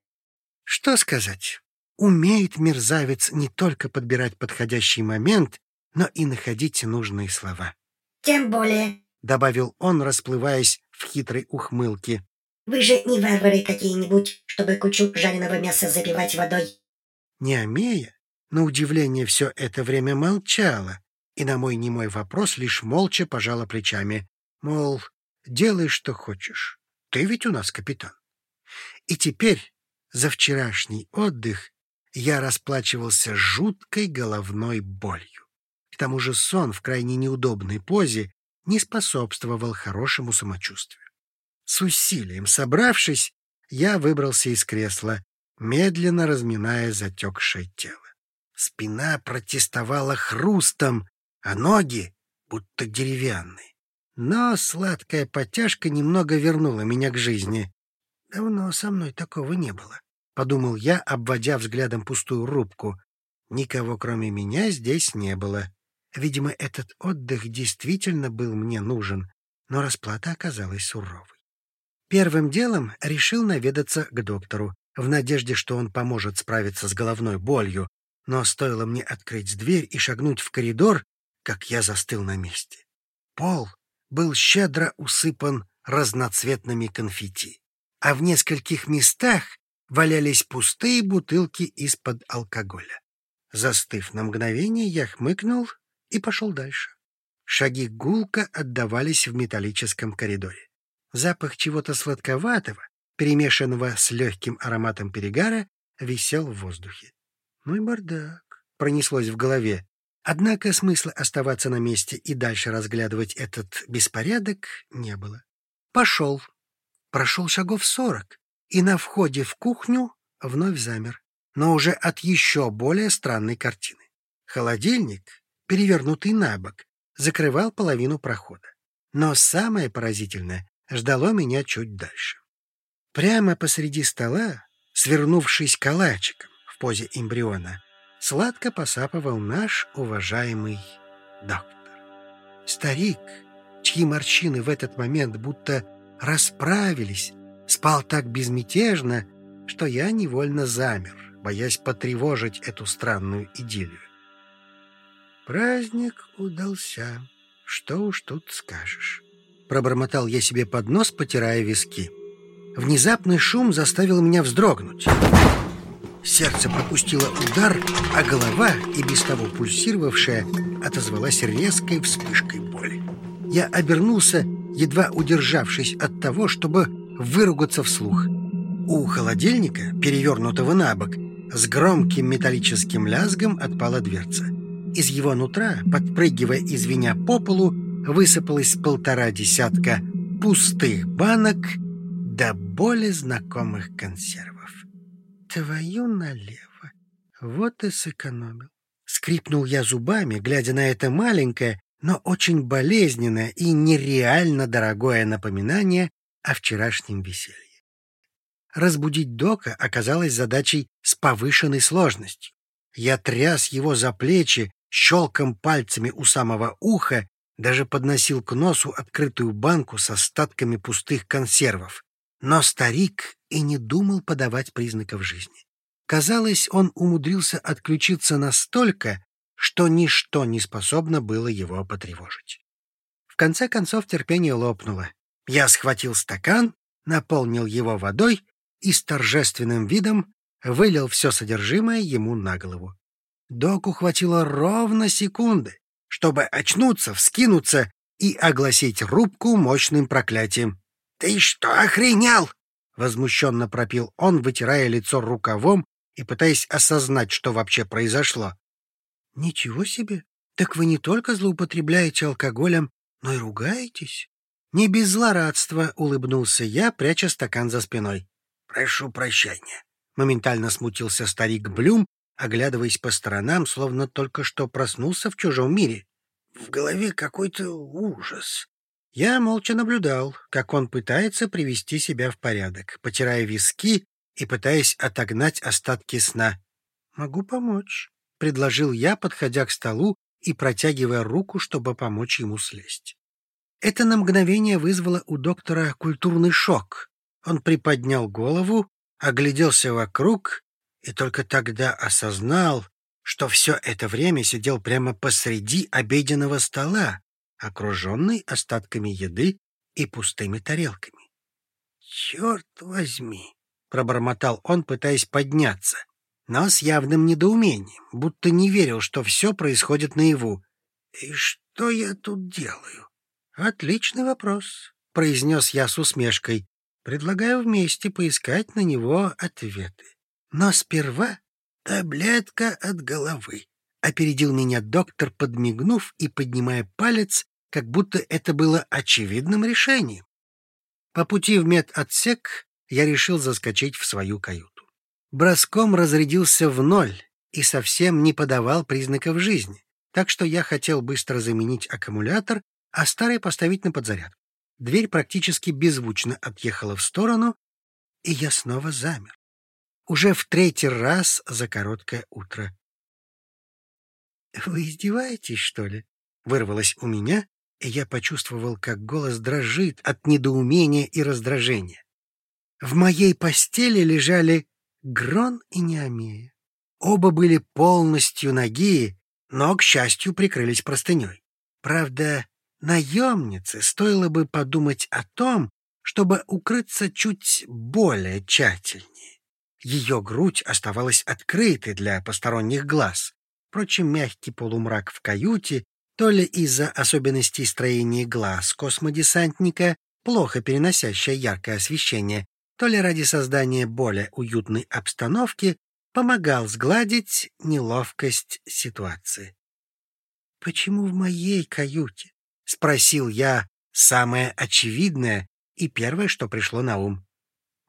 Что сказать? Умеет мерзавец не только подбирать подходящий момент, но и находить нужные слова. «Тем более», — добавил он, расплываясь в хитрой ухмылке. Вы же не варвары какие-нибудь, чтобы кучу жареного мяса запивать водой. Неомея на удивление, все это время молчала и на мой немой вопрос лишь молча пожала плечами, мол, делай, что хочешь, ты ведь у нас капитан. И теперь за вчерашний отдых я расплачивался жуткой головной болью. К тому же сон в крайне неудобной позе не способствовал хорошему самочувствию. С усилием собравшись, я выбрался из кресла, медленно разминая затекшее тело. Спина протестовала хрустом, а ноги будто деревянные. Но сладкая подтяжка немного вернула меня к жизни. Давно со мной такого не было, — подумал я, обводя взглядом пустую рубку. Никого, кроме меня, здесь не было. Видимо, этот отдых действительно был мне нужен, но расплата оказалась суровой. Первым делом решил наведаться к доктору, в надежде, что он поможет справиться с головной болью, но стоило мне открыть дверь и шагнуть в коридор, как я застыл на месте. Пол был щедро усыпан разноцветными конфетти, а в нескольких местах валялись пустые бутылки из-под алкоголя. Застыв на мгновение, я хмыкнул и пошел дальше. Шаги гулко отдавались в металлическом коридоре. Запах чего-то сладковатого, перемешанного с легким ароматом перегара, висел в воздухе. Ну и бардак, пронеслось в голове. Однако смысла оставаться на месте и дальше разглядывать этот беспорядок не было. Пошел. Прошел шагов сорок, и на входе в кухню вновь замер, но уже от еще более странной картины. Холодильник, перевернутый на бок, закрывал половину прохода. Но самое поразительное ждало меня чуть дальше. Прямо посреди стола, свернувшись калачиком в позе эмбриона, сладко посапывал наш уважаемый доктор. Старик, чьи морщины в этот момент будто расправились, спал так безмятежно, что я невольно замер, боясь потревожить эту странную идиллию. Праздник удался, что уж тут скажешь. Пробормотал я себе под нос, потирая виски. Внезапный шум заставил меня вздрогнуть. Сердце пропустило удар, а голова, и без того пульсировавшая, отозвалась резкой вспышкой боли. Я обернулся, едва удержавшись от того, чтобы выругаться вслух. У холодильника, перевернутого на бок, с громким металлическим лязгом отпала дверца. Из его нутра, подпрыгивая и звеня по полу, высыпалось полтора десятка пустых банок до более знакомых консервов. Твою налево. Вот и сэкономил. Скрипнул я зубами, глядя на это маленькое, но очень болезненное и нереально дорогое напоминание о вчерашнем веселье. Разбудить Дока оказалось задачей с повышенной сложностью. Я тряс его за плечи, щелком пальцами у самого уха, даже подносил к носу открытую банку с остатками пустых консервов. Но старик и не думал подавать признаков жизни. Казалось, он умудрился отключиться настолько, что ничто не способно было его потревожить. В конце концов терпение лопнуло. Я схватил стакан, наполнил его водой и с торжественным видом вылил все содержимое ему на голову. Доку хватило ровно секунды, чтобы очнуться, вскинуться и огласить рубку мощным проклятием. «Ты что, охренел?» — возмущенно пропил он, вытирая лицо рукавом и пытаясь осознать, что вообще произошло. «Ничего себе! Так вы не только злоупотребляете алкоголем, но и ругаетесь?» «Не без злорадства», — улыбнулся я, пряча стакан за спиной. «Прошу прощения». Моментально смутился старик Блюм, оглядываясь по сторонам, словно только что проснулся в чужом мире. В голове какой-то ужас. Я молча наблюдал, как он пытается привести себя в порядок, потирая виски и пытаясь отогнать остатки сна. «Могу помочь», — предложил я, подходя к столу и протягивая руку, чтобы помочь ему слезть. Это на мгновение вызвало у доктора культурный шок. Он приподнял голову, огляделся вокруг и только тогда осознал, что все это время сидел прямо посреди обеденного стола, окруженный остатками еды и пустыми тарелками. «Черт возьми!» — пробормотал он, пытаясь подняться. но с явным недоумением, будто не верил, что все происходит наяву. «И что я тут делаю?» «Отличный вопрос», — произнес я с усмешкой. «Предлагаю вместе поискать на него ответы. Но сперва таблетка от головы», — опередил меня доктор, подмигнув и поднимая палец, как будто это было очевидным решением. По пути в медотсек я решил заскочить в свою каюту. Броском разрядился в ноль и совсем не подавал признаков жизни, так что я хотел быстро заменить аккумулятор, а старый поставить на подзарядку. Дверь практически беззвучно отъехала в сторону, и я снова замер. Уже в третий раз за короткое утро. «Вы издеваетесь, что ли?» — вырвалось у меня, и я почувствовал, как голос дрожит от недоумения и раздражения. В моей постели лежали Грон и Неомея. Оба были полностью ноги, но, к счастью, прикрылись простыней. Правда, наемнице стоило бы подумать о том, чтобы укрыться чуть более тщательнее. Ее грудь оставалась открытой для посторонних глаз. Впрочем, мягкий полумрак в каюте, то ли из-за особенностей строения глаз космодесантника, плохо переносящее яркое освещение, то ли ради создания более уютной обстановки, помогал сгладить неловкость ситуации. «Почему в моей каюте?» — спросил я самое очевидное и первое, что пришло на ум.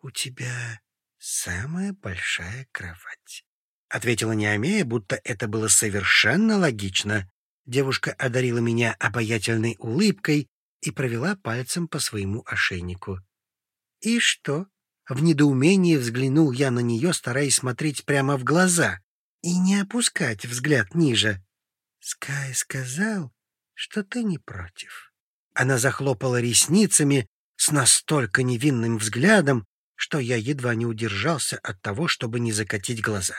«У тебя самая большая кровать», — ответила Неомея, будто это было совершенно логично. Девушка одарила меня обаятельной улыбкой и провела пальцем по своему ошейнику. «И что?» В недоумении взглянул я на нее, стараясь смотреть прямо в глаза и не опускать взгляд ниже. Скай сказал, что ты не против. Она захлопала ресницами с настолько невинным взглядом, что я едва не удержался от того, чтобы не закатить глаза.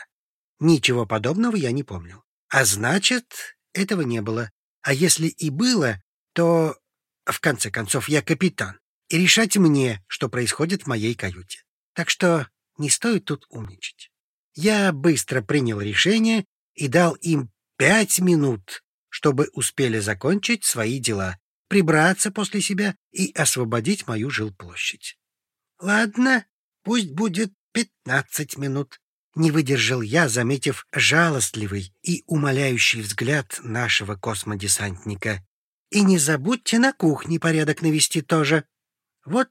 Ничего подобного я не помнил. А значит, этого не было. А если и было, то, в конце концов, я капитан и решать мне, что происходит в моей каюте. Так что не стоит тут умничать. Я быстро принял решение и дал им пять минут, чтобы успели закончить свои дела, прибраться после себя и освободить мою жилплощадь. Ладно, пусть будет пятнадцать минут. Не выдержал я, заметив жалостливый и умоляющий взгляд нашего космодесантника. И не забудьте на кухне порядок навести тоже. Вот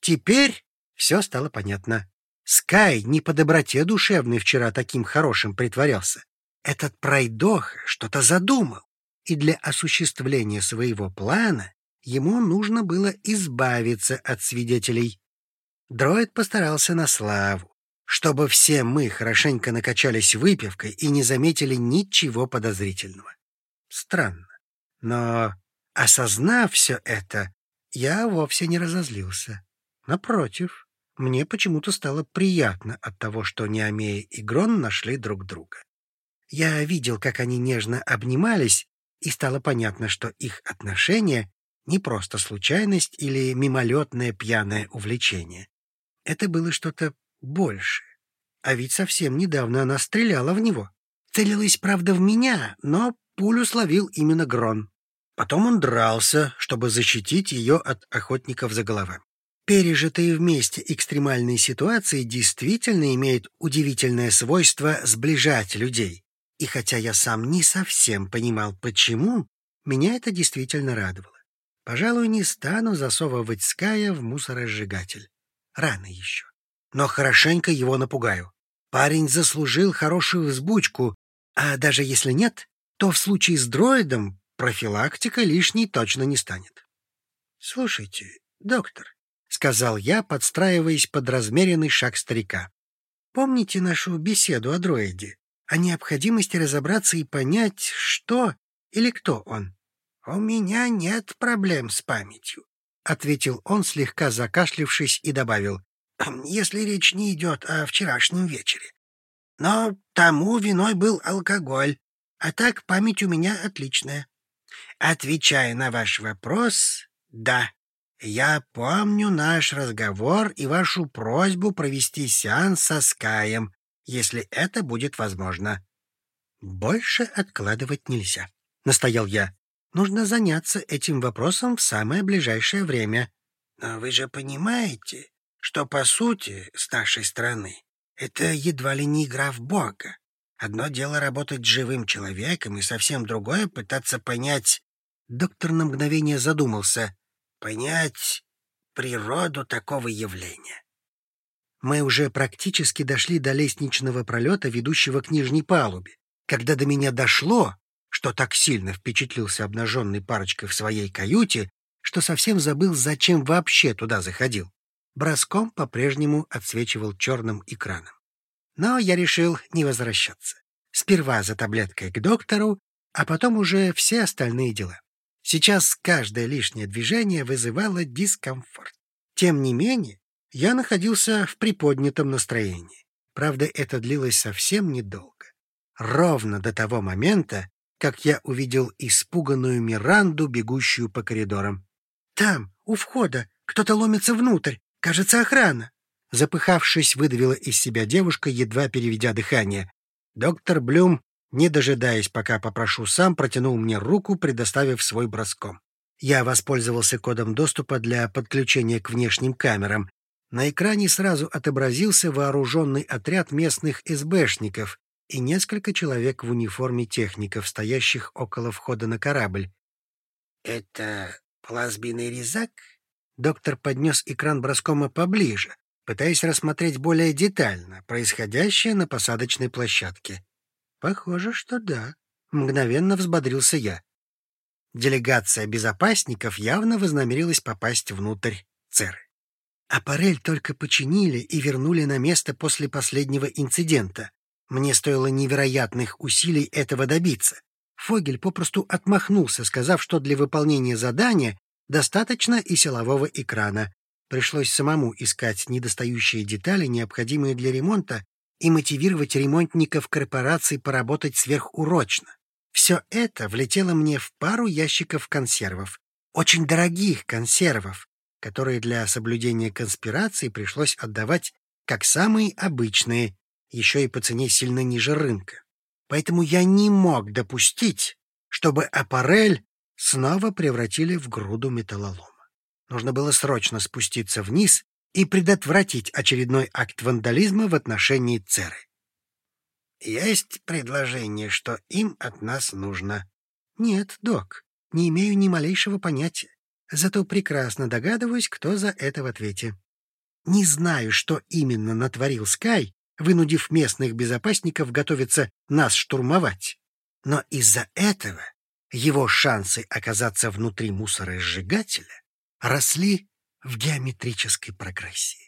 теперь все стало понятно. Скай не по доброте душевной вчера таким хорошим притворялся. Этот пройдох что-то задумал, и для осуществления своего плана ему нужно было избавиться от свидетелей. Дроид постарался на славу, чтобы все мы хорошенько накачались выпивкой и не заметили ничего подозрительного. Странно. Но, осознав все это, я вовсе не разозлился. Напротив, мне почему-то стало приятно от того, что Неомея и Грон нашли друг друга. Я видел, как они нежно обнимались, и стало понятно, что их отношения не просто случайность или мимолетное пьяное увлечение. Это было что-то большее. А ведь совсем недавно она стреляла в него. Целилась, правда, в меня, но пулю словил именно Грон. Потом он дрался, чтобы защитить ее от охотников за головами. Пережитые вместе экстремальные ситуации действительно имеют удивительное свойство сближать людей. И хотя я сам не совсем понимал, почему, меня это действительно радовало. Пожалуй, не стану засовывать Ская в мусоросжигатель. Рано еще. Но хорошенько его напугаю. Парень заслужил хорошую взбучку, а даже если нет, то в случае с дроидом профилактика лишней точно не станет. Слушайте, доктор, — сказал я, подстраиваясь под размеренный шаг старика. Помните нашу беседу о дроиде? О необходимости разобраться и понять, что или кто он? — У меня нет проблем с памятью, — ответил он, слегка закашлившись, и добавил, — если речь не идет о вчерашнем вечере. Но тому виной был алкоголь, а так память у меня отличная. Отвечая на ваш вопрос, да, я помню наш разговор и вашу просьбу провести сеанс со Скаем. если это будет возможно. Больше откладывать нельзя, настоял я. Нужно заняться этим вопросом в самое ближайшее время. Но вы же понимаете, что по сути с нашей стороны это едва ли не игра в Бога. Одно дело работать с живым человеком, и совсем другое — пытаться понять... Доктор на мгновение задумался. Понять природу такого явления. Мы уже практически дошли до лестничного пролета, ведущего к нижней палубе, когда до меня дошло, что так сильно впечатлился обнаженной парочкой в своей каюте, что совсем забыл, зачем вообще туда заходил. Броском по-прежнему отсвечивал черным экраном. Но я решил не возвращаться. Сперва за таблеткой к доктору, а потом уже все остальные дела. Сейчас каждое лишнее движение вызывало дискомфорт. Тем не менее, я находился в приподнятом настроении. Правда, это длилось совсем недолго. Ровно до того момента, как я увидел испуганную Миранду, бегущую по коридорам. «Там, у входа, кто-то ломится внутрь. Кажется, охрана». Запыхавшись, выдавила из себя девушка, едва переведя дыхание. Доктор Блюм, не дожидаясь, пока попрошу сам, протянул мне руку, предоставив свой броском. Я воспользовался кодом доступа для подключения к внешним камерам. На экране сразу отобразился вооруженный отряд местных СБшников и несколько человек в униформе техников, стоящих около входа на корабль. «Это плазменный резак?» Доктор поднес экран броскома поближе, пытаясь рассмотреть более детально происходящее на посадочной площадке. «Похоже, что да», — мгновенно взбодрился я. Делегация безопасников явно вознамерилась попасть внутрь Церы. Аппарель только починили и вернули на место после последнего инцидента. Мне стоило невероятных усилий этого добиться. Фогель попросту отмахнулся, сказав, что для выполнения задания Достаточно и силового экрана. Пришлось самому искать недостающие детали, необходимые для ремонта, и мотивировать ремонтников корпорации поработать сверхурочно. Все это влетело мне в пару ящиков консервов. Очень дорогих консервов, которые для соблюдения конспирации пришлось отдавать как самые обычные, еще и по цене сильно ниже рынка. Поэтому я не мог допустить, чтобы аппарель снова превратили в груду металлолома. Нужно было срочно спуститься вниз и предотвратить очередной акт вандализма в отношении Церы. «Есть предложение, что им от нас нужно?» «Нет, док, не имею ни малейшего понятия. Зато прекрасно догадываюсь, кто за это в ответе. Не знаю, что именно натворил Скай, вынудив местных безопасников готовиться нас штурмовать. Но из-за этого его шансы оказаться внутри мусоросжигателя росли в геометрической прогрессии.